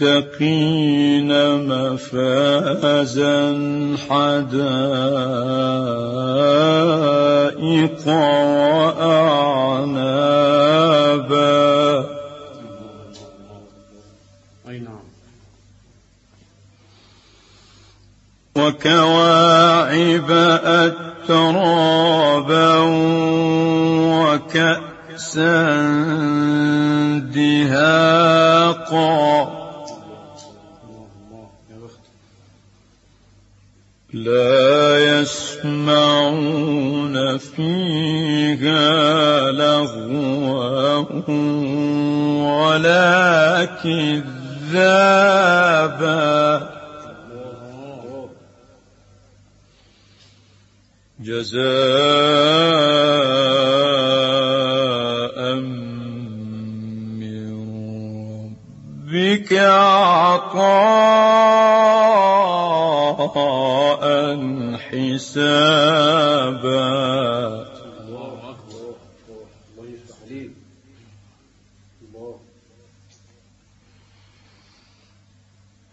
للمتقين مفازا حدائق وأعنابا. نعم. وكواعب أترابا وكأسا دهاقا. لا يسمعون فيها لغوا ولا كذابا. جزاء ربك عطاء حسابا.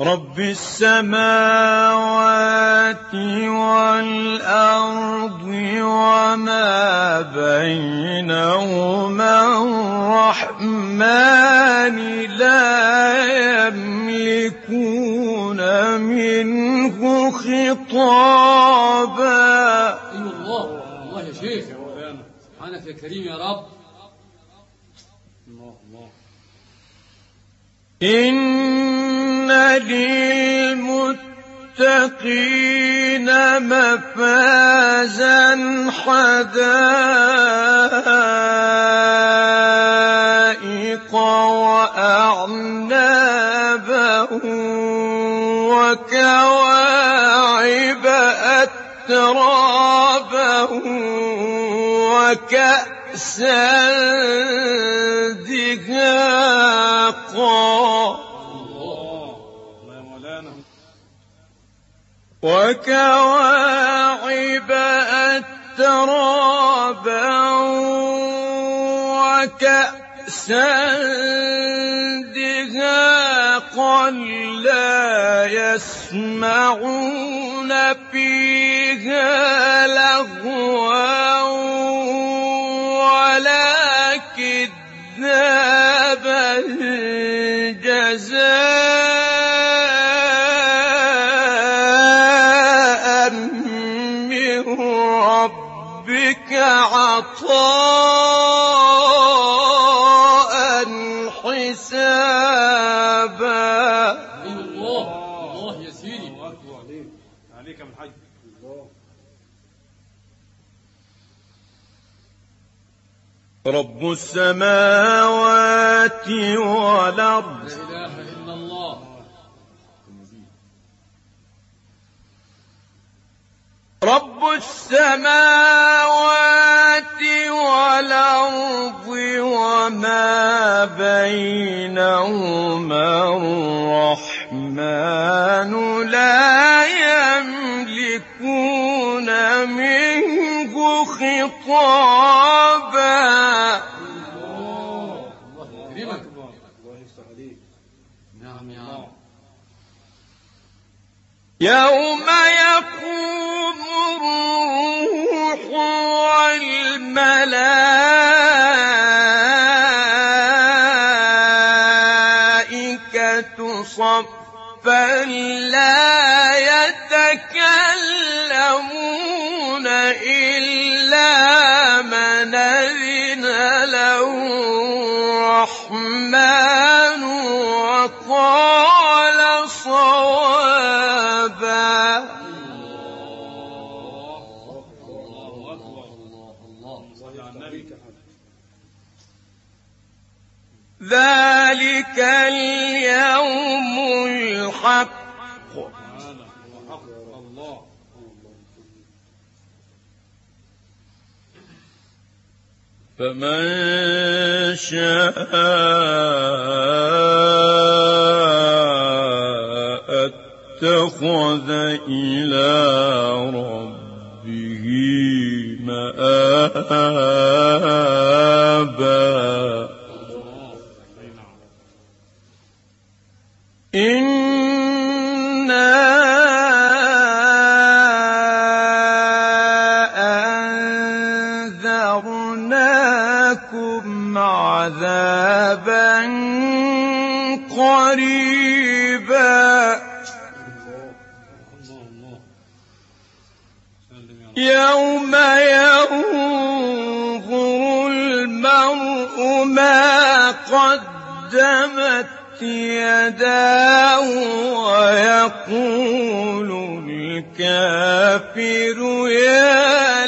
رب السماوات يملكون منه خطابا. أيوة الله الله يا شيخ. سبحانك يا كريم يا رب. الله الله. إن للمتقين مفازا حدائق أترابا وكأسا دهاقا وكواعب أترابا وكأسا دهاقا لا يسمعون فيها لغوا ولا كذابا جزاء من ربك عطاء حسابا أيوة الله الله يا سيدي عليك من حج الله. رب السماوات والأرض. لا إله إلا الله. رب السماوات والأرض وما بينهما الرحمن. يوم يقوم وقال صوابا. ذلك اليوم الحق. فمن شاء اتخذ إلى ربه مآبا. إنا أنذرناكم عذابا قريبا الله الله سلم يا رب يوم ينظر المرء ما قدمت يداه ويقول الكافر يا